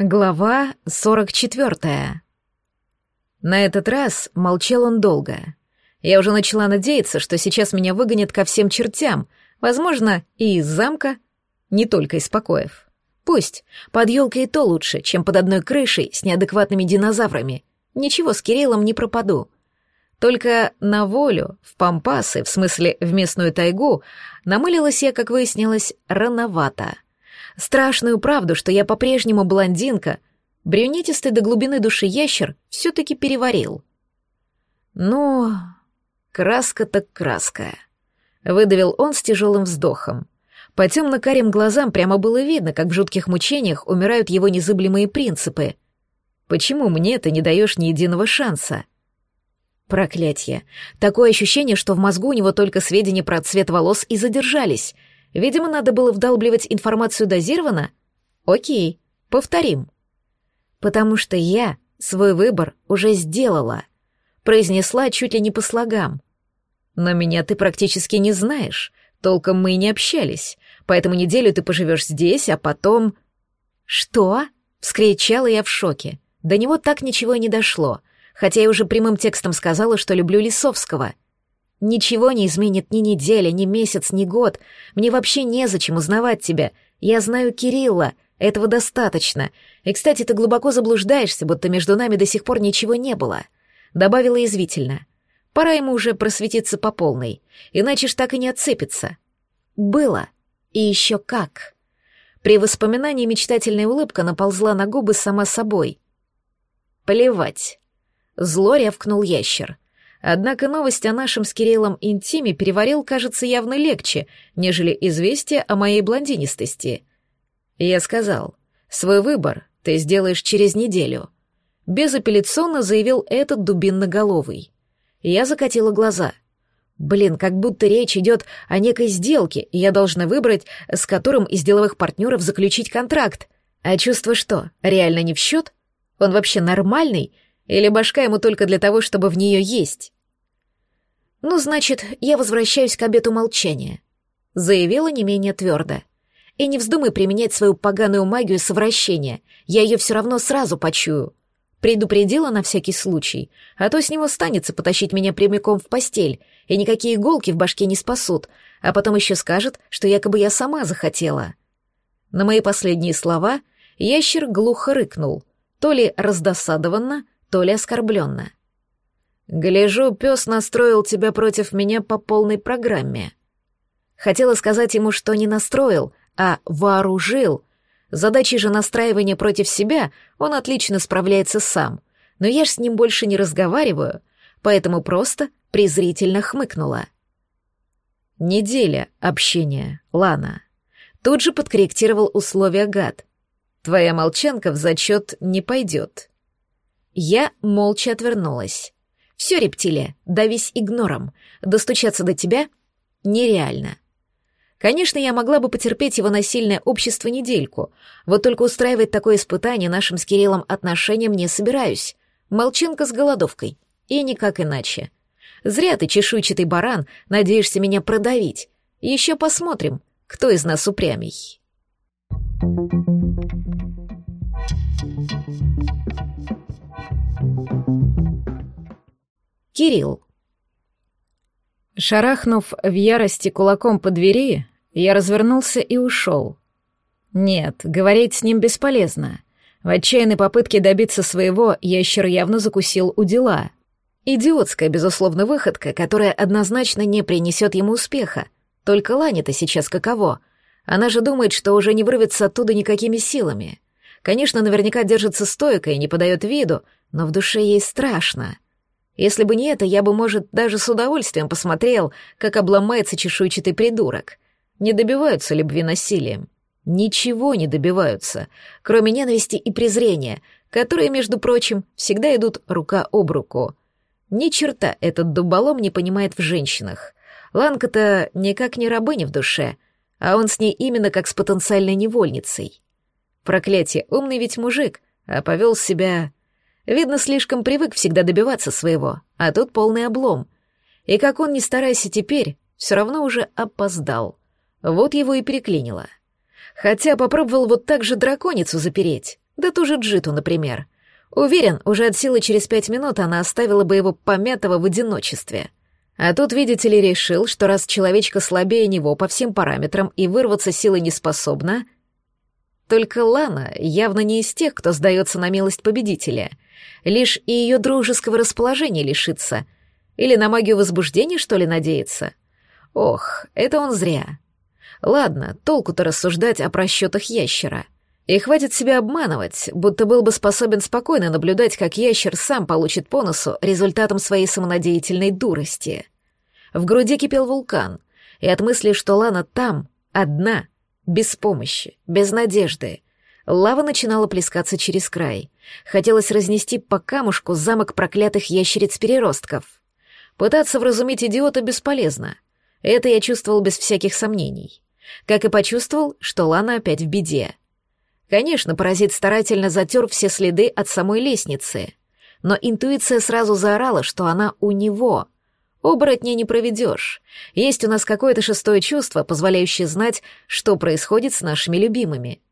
Глава 44. На этот раз молчал он долго. Я уже начала надеяться, что сейчас меня выгонят ко всем чертям, возможно, и из замка, не только из покоев. Пусть, под елкой и то лучше, чем под одной крышей с неадекватными динозаврами. Ничего, с Кириллом не пропаду. Только на волю, в пампасы, в смысле в местную тайгу, намылилась я, как выяснилось, рановато — страшную правду, что я по-прежнему блондинка, брюнетистый до глубины души ящер все-таки переварил. Ну, краска так краска. Выдавил он с тяжелым вздохом. По темно-карим глазам прямо было видно, как в жутких мучениях умирают его незыблемые принципы. Почему мне ты не даешь ни единого шанса? Проклятье. Такое ощущение, что в мозгу у него только сведения про цвет волос и задержались — Видимо, надо было вдалбливать информацию дозированно. Окей, повторим. Потому что я свой выбор уже сделала, произнесла чуть ли не по слогам. Но меня ты практически не знаешь, толком мы и не общались, поэтому неделю ты поживешь здесь, а потом... Что? Вскричала я в шоке. До него так ничего и не дошло, хотя я уже прямым текстом сказала, что люблю Лисовского — Ничего не изменит ни неделя, ни месяц, ни год. Мне вообще незачем узнавать тебя. Я знаю Кирилла. Этого достаточно. И, кстати, ты глубоко заблуждаешься, будто между нами до сих пор ничего не было. Добавила язвительно. Пора ему уже просветиться по полной, иначе ж так и не отцепится. Было. И еще как. При воспоминании мечтательная улыбка наползла на губы сама собой. Плевать. Зло рявкнул ящер. Однако новость о нашем с Кириллом интиме переварил, кажется, явно легче, нежели известие о моей блондинистости. Я сказал, свой выбор ты сделаешь через неделю. Безапелляционно заявил этот дубинноголовый. Я закатила глаза. Блин, как будто речь идет о некой сделке, и я должна выбрать, с которым из деловых партнеров заключить контракт. А чувство что, реально не в счет? Он вообще нормальный — или башка ему только для того, чтобы в нее есть? «Ну, значит, я возвращаюсь к обету молчания», — заявила не менее твердо. «И не вздумай применять свою поганую магию совращения, я ее все равно сразу почую». Предупредила на всякий случай, а то с него станется потащить меня прямиком в постель, и никакие иголки в башке не спасут, а потом еще скажет, что якобы я сама захотела. На мои последние слова ящер глухо рыкнул, то ли раздосадованно, то ли оскорбленно. «Гляжу, пес настроил тебя против меня по полной программе». Хотела сказать ему, что не настроил, а вооружил. Задачей же настраивания против себя он отлично справляется сам, но я ж с ним больше не разговариваю, поэтому просто презрительно хмыкнула. «Неделя общения, Лана». Тут же подкорректировал условия гад. «Твоя молчанка в зачет не пойдет». Я молча отвернулась. Все, рептилия, давись игнором. Достучаться до тебя нереально. Конечно, я могла бы потерпеть его насильное общество недельку, вот только устраивать такое испытание нашим с Кириллом отношениям не собираюсь. Молчинка с голодовкой. И никак иначе. Зря ты, чешуйчатый баран, надеешься меня продавить. Еще посмотрим, кто из нас упрямей. Кирилл. Шарахнув в ярости кулаком по двери, я развернулся и ушел. Нет, говорить с ним бесполезно. В отчаянной попытке добиться своего ящер явно закусил у дела. Идиотская, безусловно, выходка, которая однозначно не принесет ему успеха. Только Лане-то сейчас каково? Она же думает, что уже не вырвется оттуда никакими силами. Конечно, наверняка держится стойко и не подает виду, но в душе ей страшно. Если бы не это, я бы, может, даже с удовольствием посмотрел, как обломается чешуйчатый придурок. Не добиваются любви насилием. Ничего не добиваются, кроме ненависти и презрения, которые, между прочим, всегда идут рука об руку. Ни черта этот дуболом не понимает в женщинах. Ланка-то никак не рабыня в душе, а он с ней именно как с потенциальной невольницей. Проклятие, умный ведь мужик, а повел себя Видно, слишком привык всегда добиваться своего, а тут полный облом. И как он не старайся теперь, все равно уже опоздал. Вот его и переклинило. Хотя попробовал вот так же драконицу запереть. Да ту же Джиту, например. Уверен, уже от силы через пять минут она оставила бы его помятого в одиночестве. А тут, видите ли, решил, что раз человечка слабее него по всем параметрам и вырваться силой не способна... Только Лана явно не из тех, кто сдается на милость победителя. Лишь и ее дружеского расположения лишится. Или на магию возбуждения, что ли, надеется? Ох, это он зря. Ладно, толку-то рассуждать о просчетах ящера — и хватит себя обманывать, будто был бы способен спокойно наблюдать, как ящер сам получит по носу результатом своей самонадеятельной дурости. В груди кипел вулкан, и от мысли, что Лана там, одна, без помощи, без надежды, лава начинала плескаться через край. Хотелось разнести по камушку замок проклятых ящериц-переростков. Пытаться вразумить идиота бесполезно. Это я чувствовал без всяких сомнений. Как и почувствовал, что Лана опять в беде — Конечно, паразит старательно затер все следы от самой лестницы, но интуиция сразу заорала, что она у него. Оборотня не проведешь. Есть у нас какое-то шестое чувство, позволяющее знать, что происходит с нашими любимыми.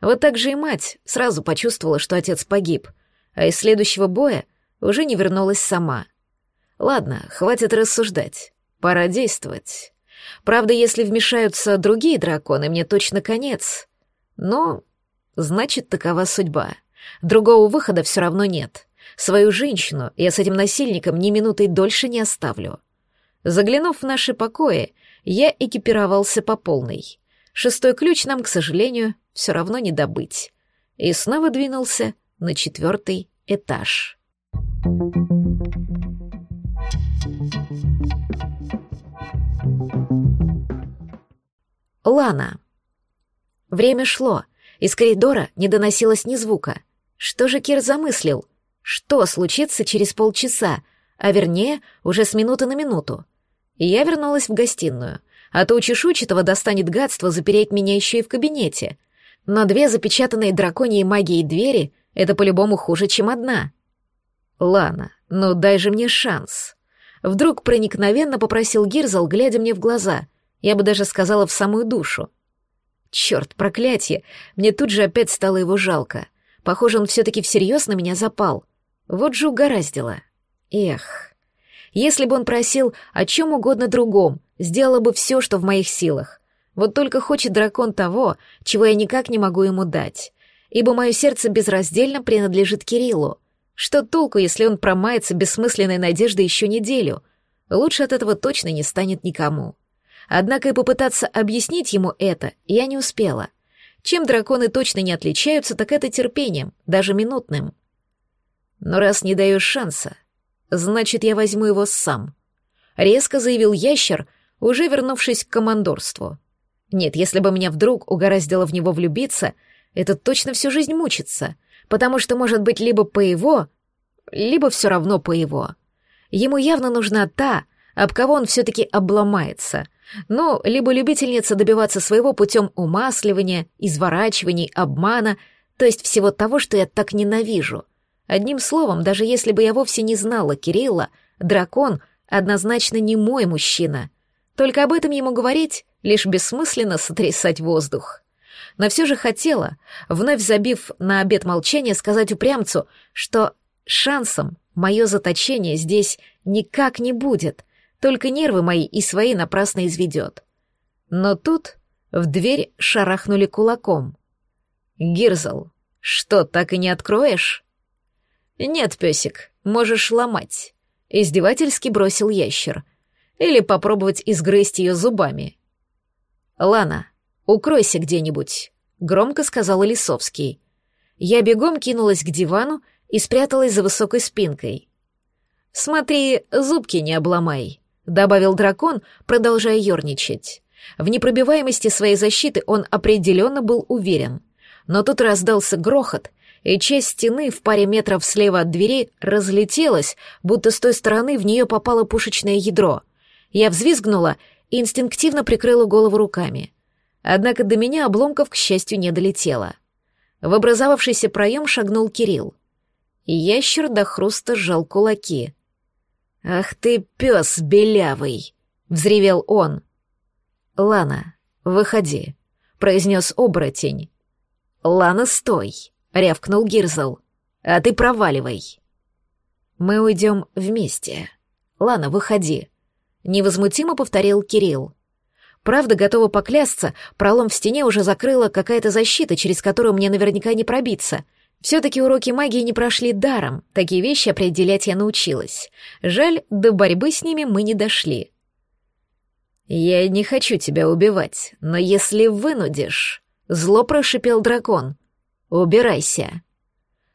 Вот так же и мать сразу почувствовала, что отец погиб, а из следующего боя уже не вернулась сама. Ладно, хватит рассуждать. Пора действовать. Правда, если вмешаются другие драконы, мне точно конец. Но Значит, такова судьба. Другого выхода все равно нет. Свою женщину я с этим насильником ни минутой дольше не оставлю. Заглянув в наши покои, я экипировался по полной. Шестой ключ нам, к сожалению, все равно не добыть. И снова двинулся на четвертый этаж. Лана. Время шло, из коридора не доносилось ни звука. Что же Кир замыслил? Что случится через полчаса, а вернее, уже с минуты на минуту? И я вернулась в гостиную, а то у чешуйчатого достанет гадство запереть меня еще и в кабинете. Но две запечатанные драконьей магией двери — это по-любому хуже, чем одна. Лана, ну дай же мне шанс. Вдруг проникновенно попросил Гирзал, глядя мне в глаза. Я бы даже сказала в самую душу. Черт, проклятие! Мне тут же опять стало его жалко. Похоже, он все-таки всерьез на меня запал. Вот же угораздило. Эх. Если бы он просил о чем угодно другом, сделала бы все, что в моих силах. Вот только хочет дракон того, чего я никак не могу ему дать. Ибо мое сердце безраздельно принадлежит Кириллу. Что толку, если он промается бессмысленной надеждой еще неделю? Лучше от этого точно не станет никому. Однако и попытаться объяснить ему это я не успела. Чем драконы точно не отличаются, так это терпением, даже минутным. Но раз не даешь шанса, значит, я возьму его сам. Резко заявил ящер, уже вернувшись к командорству. Нет, если бы меня вдруг угораздило в него влюбиться, это точно всю жизнь мучится, потому что может быть либо по его, либо все равно по его. Ему явно нужна та, об кого он все-таки обломается, ну, либо любительница добиваться своего путем умасливания, изворачиваний, обмана, то есть всего того, что я так ненавижу. Одним словом, даже если бы я вовсе не знала Кирилла, дракон однозначно не мой мужчина. Только об этом ему говорить лишь бессмысленно сотрясать воздух. Но все же хотела, вновь забив на обед молчания, сказать упрямцу, что шансом мое заточение здесь никак не будет — только нервы мои и свои напрасно изведет. Но тут в дверь шарахнули кулаком. «Гирзл, что, так и не откроешь?» «Нет, песик, можешь ломать», — издевательски бросил ящер. «Или попробовать изгрызть ее зубами». «Лана, укройся где-нибудь», — громко сказал Лисовский. Я бегом кинулась к дивану и спряталась за высокой спинкой. «Смотри, зубки не обломай», — добавил дракон, продолжая ерничать. В непробиваемости своей защиты он определенно был уверен. Но тут раздался грохот, и часть стены в паре метров слева от двери разлетелась, будто с той стороны в нее попало пушечное ядро. Я взвизгнула и инстинктивно прикрыла голову руками. Однако до меня обломков, к счастью, не долетело. В образовавшийся проем шагнул Кирилл. Ящер до хруста сжал кулаки — «Ах ты, пес белявый!» — взревел он. «Лана, выходи», — произнес оборотень. «Лана, стой!» — рявкнул Гирзл. «А ты проваливай». «Мы уйдем вместе. Лана, выходи», — невозмутимо повторил Кирилл. Правда, готова поклясться, пролом в стене уже закрыла какая-то защита, через которую мне наверняка не пробиться. Все-таки уроки магии не прошли даром, такие вещи определять я научилась. Жаль, до борьбы с ними мы не дошли. «Я не хочу тебя убивать, но если вынудишь...» Зло прошипел дракон. «Убирайся».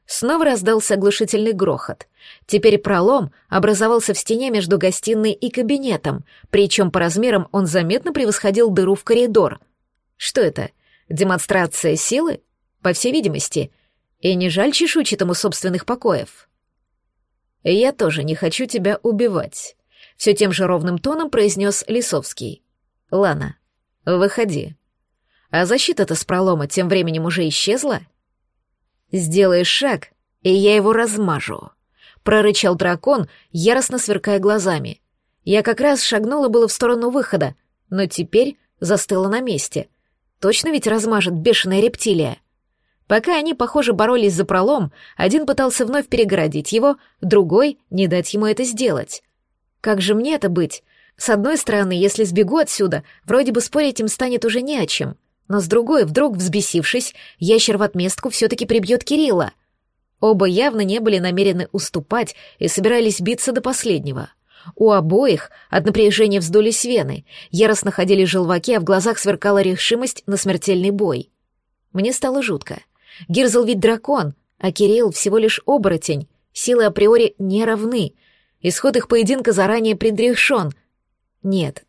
Снова раздался оглушительный грохот. Теперь пролом образовался в стене между гостиной и кабинетом, причем по размерам он заметно превосходил дыру в коридор. Что это? Демонстрация силы? По всей видимости. И не жаль чешуйчатому собственных покоев. «Я тоже не хочу тебя убивать», — все тем же ровным тоном произнес Лисовский. «Лана, выходи». А защита-то с пролома тем временем уже исчезла?» «Сделаешь шаг, и я его размажу», — прорычал дракон, яростно сверкая глазами. Я как раз шагнула было в сторону выхода, но теперь застыла на месте. Точно ведь размажет бешеная рептилия. Пока они, похоже, боролись за пролом, один пытался вновь перегородить его, другой — не дать ему это сделать. Как же мне это быть? С одной стороны, если сбегу отсюда, вроде бы спорить им станет уже не о чем — но с другой, вдруг взбесившись, ящер в отместку все-таки прибьет Кирилла. Оба явно не были намерены уступать и собирались биться до последнего. У обоих от напряжения вздулись вены, яростно ходили желваки, а в глазах сверкала решимость на смертельный бой. Мне стало жутко. Гирзл ведь дракон, а Кирилл всего лишь оборотень, силы априори не равны, исход их поединка заранее предрешен. Нет,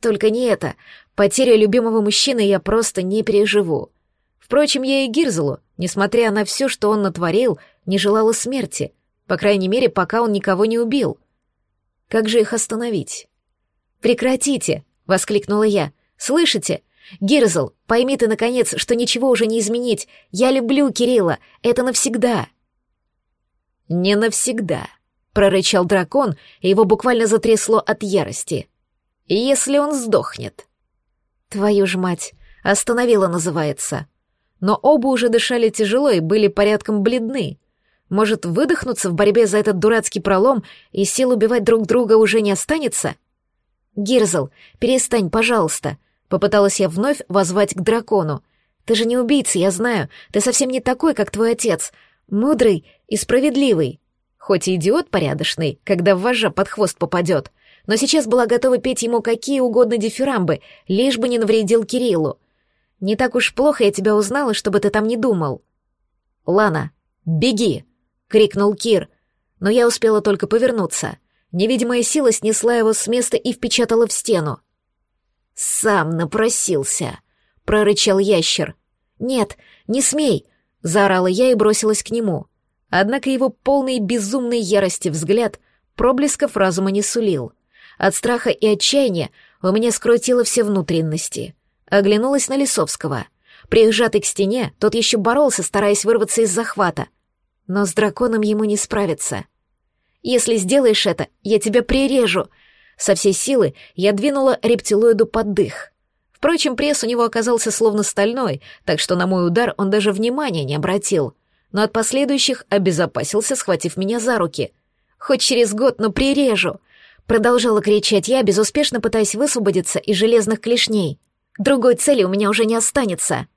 только не это. Потеря любимого мужчины я просто не переживу. Впрочем, я и Гирзелу, несмотря на все, что он натворил, не желала смерти, по крайней мере, пока он никого не убил. Как же их остановить? «Прекратите!» — воскликнула я. «Слышите? Гирзл, пойми ты, наконец, что ничего уже не изменить. Я люблю Кирилла. Это навсегда». «Не навсегда», — прорычал дракон, и его буквально затрясло от ярости. «Если он сдохнет». Твою ж мать, остановила называется. Но оба уже дышали тяжело и были порядком бледны. Может, выдохнуться в борьбе за этот дурацкий пролом и сил убивать друг друга уже не останется? Гирзл, перестань, пожалуйста. Попыталась я вновь возвать к дракону. Ты же не убийца, я знаю. Ты совсем не такой, как твой отец. Мудрый и справедливый. Хоть и идиот порядочный, когда вожжа под хвост попадет но сейчас была готова петь ему какие угодно дифирамбы, лишь бы не навредил Кириллу. Не так уж плохо я тебя узнала, чтобы ты там не думал. «Лана, беги!» — крикнул Кир, но я успела только повернуться. Невидимая сила снесла его с места и впечатала в стену. «Сам напросился», — прорычал ящер. «Нет, не смей!» — заорала я и бросилась к нему. Однако его полный безумной ярости взгляд проблесков разума не сулил. От страха и отчаяния у меня скрутило все внутренности. Оглянулась на Лисовского. Прижатый к стене, тот еще боролся, стараясь вырваться из захвата. Но с драконом ему не справиться. «Если сделаешь это, я тебя прирежу!» Со всей силы я двинула рептилоиду под дых. Впрочем, пресс у него оказался словно стальной, так что на мой удар он даже внимания не обратил. Но от последующих обезопасился, схватив меня за руки. «Хоть через год, но прирежу!» Продолжала кричать я, безуспешно пытаясь высвободиться из железных клешней. Другой цели у меня уже не останется.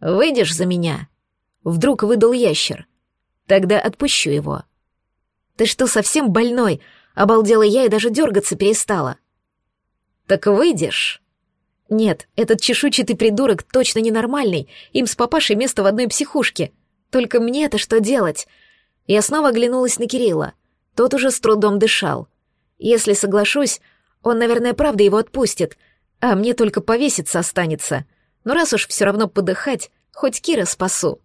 «Выйдешь за меня?» Вдруг выдал ящер. «Тогда отпущу его». «Ты что, совсем больной?» Обалдела я и даже дергаться перестала. «Так выйдешь?» «Нет, этот чешуйчатый придурок точно ненормальный, им с папашей место в одной психушке. Только мне-то что делать?» Я снова оглянулась на Кирилла. Тот уже с трудом дышал. Если соглашусь, он, наверное, правда его отпустит, а мне только повеситься останется. Но раз уж все равно подыхать, хоть Кира спасу.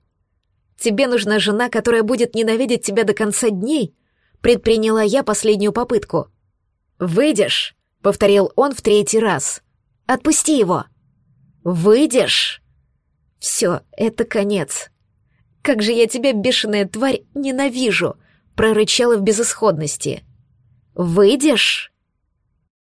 Тебе нужна жена, которая будет ненавидеть тебя до конца дней? Предприняла я последнюю попытку. «Выйдешь?» — повторил он в третий раз. «Отпусти его!» «Выйдешь?» «Все, это конец. Как же я тебя, бешеная тварь, ненавижу!» — прорычала в безысходности. «Выйдешь?»